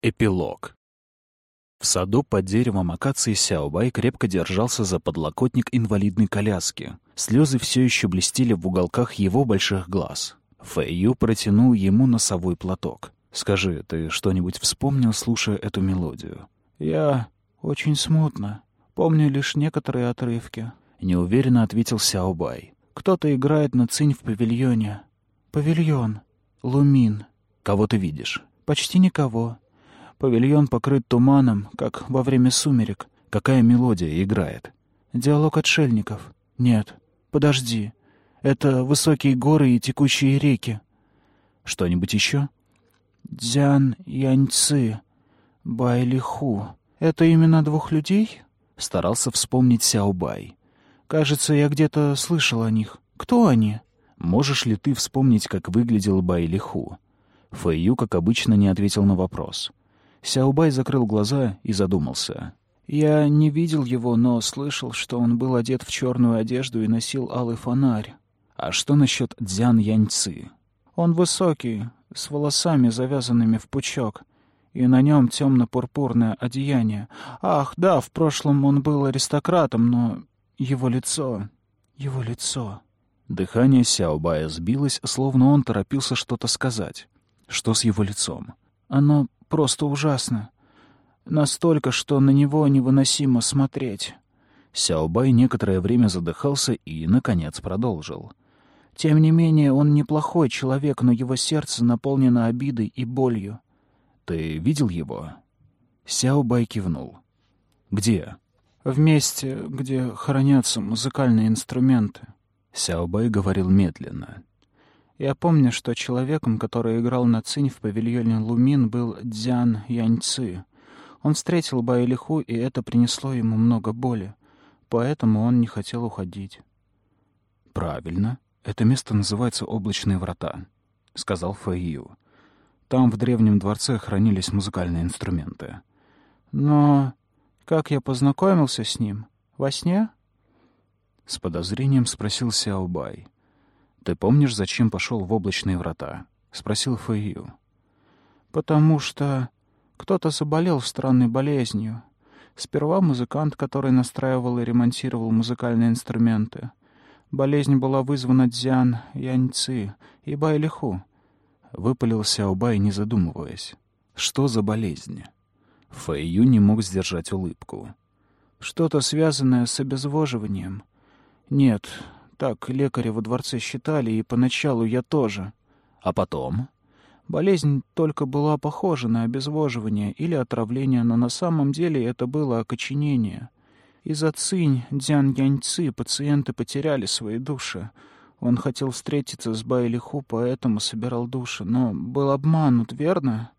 Эпилог. В саду под деревом акации Сяобай крепко держался за подлокотник инвалидной коляски. Слезы все еще блестели в уголках его больших глаз. Фэйю протянул ему носовой платок. «Скажи, ты что-нибудь вспомнил, слушая эту мелодию?» «Я очень смутно. Помню лишь некоторые отрывки», — неуверенно ответил Сяобай. «Кто-то играет на цинь в павильоне. Павильон. Лумин. Кого ты видишь?» «Почти никого. Павильон покрыт туманом, как во время сумерек. Какая мелодия играет? Диалог отшельников. Нет, подожди. Это высокие горы и текущие реки. Что-нибудь еще? Дзян Яньцы, Байлиху. Это имена двух людей? Старался вспомнить Сяобай. Кажется, я где-то слышал о них. Кто они? Можешь ли ты вспомнить, как выглядел Байлиху? Фэйю, как обычно, не ответил на вопрос. Сяобай закрыл глаза и задумался. «Я не видел его, но слышал, что он был одет в черную одежду и носил алый фонарь». «А что насчет Дзян Яньцы?» «Он высокий, с волосами, завязанными в пучок, и на нем темно-пурпурное одеяние. Ах, да, в прошлом он был аристократом, но его лицо... его лицо...» Дыхание Сяобая сбилось, словно он торопился что-то сказать. Что с его лицом? «Оно просто ужасно. Настолько, что на него невыносимо смотреть. Сяобай некоторое время задыхался и, наконец, продолжил. Тем не менее, он неплохой человек, но его сердце наполнено обидой и болью. «Ты видел его?» Сяобай кивнул. «Где?» «В месте, где хранятся музыкальные инструменты». Сяобай говорил медленно. Я помню, что человеком, который играл на цинь в павильоне Лумин, был Дзян Яньцы. Он встретил Байлиху, и это принесло ему много боли. Поэтому он не хотел уходить. «Правильно. Это место называется Облачные врата», — сказал Фэйю. «Там в древнем дворце хранились музыкальные инструменты». «Но как я познакомился с ним? Во сне?» С подозрением спросил Сяобай. «Ты помнишь, зачем пошел в облачные врата?» — спросил Фэйю. «Потому что кто-то заболел странной болезнью. Сперва музыкант, который настраивал и ремонтировал музыкальные инструменты. Болезнь была вызвана Дзян Яньци и Байлиху». Выпалил Сяобай, не задумываясь. «Что за болезнь?» Фэйю не мог сдержать улыбку. «Что-то связанное с обезвоживанием. Нет, так лекари во дворце считали, и поначалу я тоже. А потом? Болезнь только была похожа на обезвоживание или отравление, но на самом деле это было окоченение. Из-за цинь Дзян Яньцы пациенты потеряли свои души. Он хотел встретиться с Байлиху, поэтому собирал души, но был обманут, верно?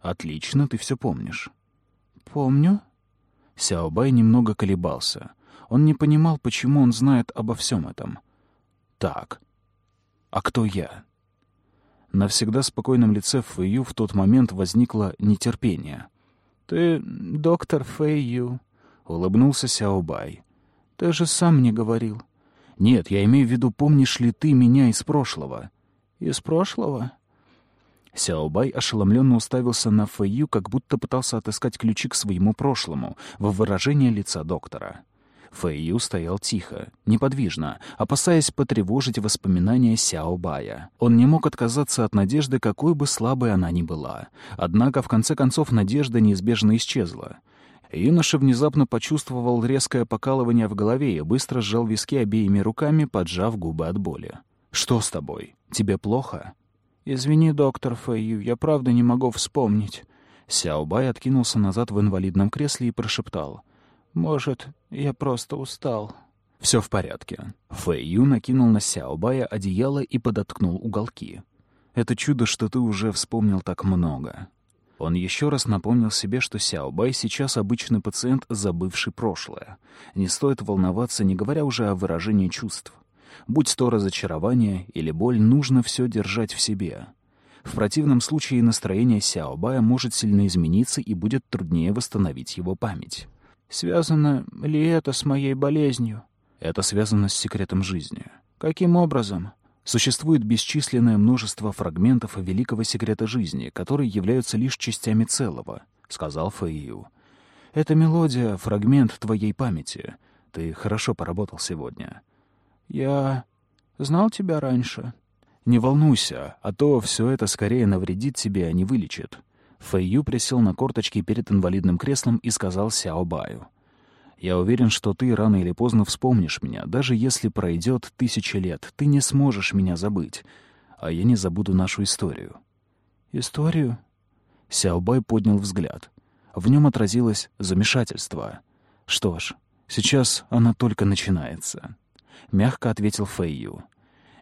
Отлично, ты все помнишь. Помню. Сяобай немного колебался. Он не понимал, почему он знает обо всем этом. Так, а кто я? На всегда спокойном лице Фэйю в тот момент возникло нетерпение. «Ты доктор Фэйю», — улыбнулся Сяобай. «Ты же сам мне говорил». «Нет, я имею в виду, помнишь ли ты меня из прошлого?» «Из прошлого?» Сяобай ошеломленно уставился на Фэйю, как будто пытался отыскать ключи к своему прошлому, во выражение лица доктора. Фэйю стоял тихо, неподвижно, опасаясь потревожить воспоминания Сяо Бая. Он не мог отказаться от надежды, какой бы слабой она ни была. Однако, в конце концов, надежда неизбежно исчезла. Юноша внезапно почувствовал резкое покалывание в голове и быстро сжал виски обеими руками, поджав губы от боли. «Что с тобой? Тебе плохо?» «Извини, доктор Фэйю, я правда не могу вспомнить». Сяобай откинулся назад в инвалидном кресле и прошептал. Может, я просто устал. Все в порядке. Фэй Ю накинул на Сяобая одеяло и подоткнул уголки. Это чудо, что ты уже вспомнил так много. Он еще раз напомнил себе, что Сяобай сейчас обычный пациент, забывший прошлое. Не стоит волноваться, не говоря уже о выражении чувств. Будь то разочарование или боль, нужно все держать в себе. В противном случае настроение Сяобая может сильно измениться и будет труднее восстановить его память. Связано ли это с моей болезнью? Это связано с секретом жизни. Каким образом? Существует бесчисленное множество фрагментов великого секрета жизни, которые являются лишь частями целого, — сказал Фэйю. Эта мелодия — фрагмент твоей памяти. Ты хорошо поработал сегодня. Я знал тебя раньше. Не волнуйся, а то все это скорее навредит тебе, а не вылечит. Фэйю присел на корточки перед инвалидным креслом и сказал Сяо Баю. «Я уверен, что ты рано или поздно вспомнишь меня. Даже если пройдет тысяча лет, ты не сможешь меня забыть. А я не забуду нашу историю». «Историю?» Сяобай поднял взгляд. В нем отразилось замешательство. «Что ж, сейчас она только начинается», — мягко ответил Фэйю.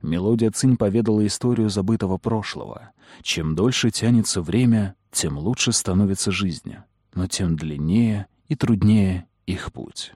Мелодия Цинь поведала историю забытого прошлого. Чем дольше тянется время, тем лучше становится жизнь, но тем длиннее и труднее их путь.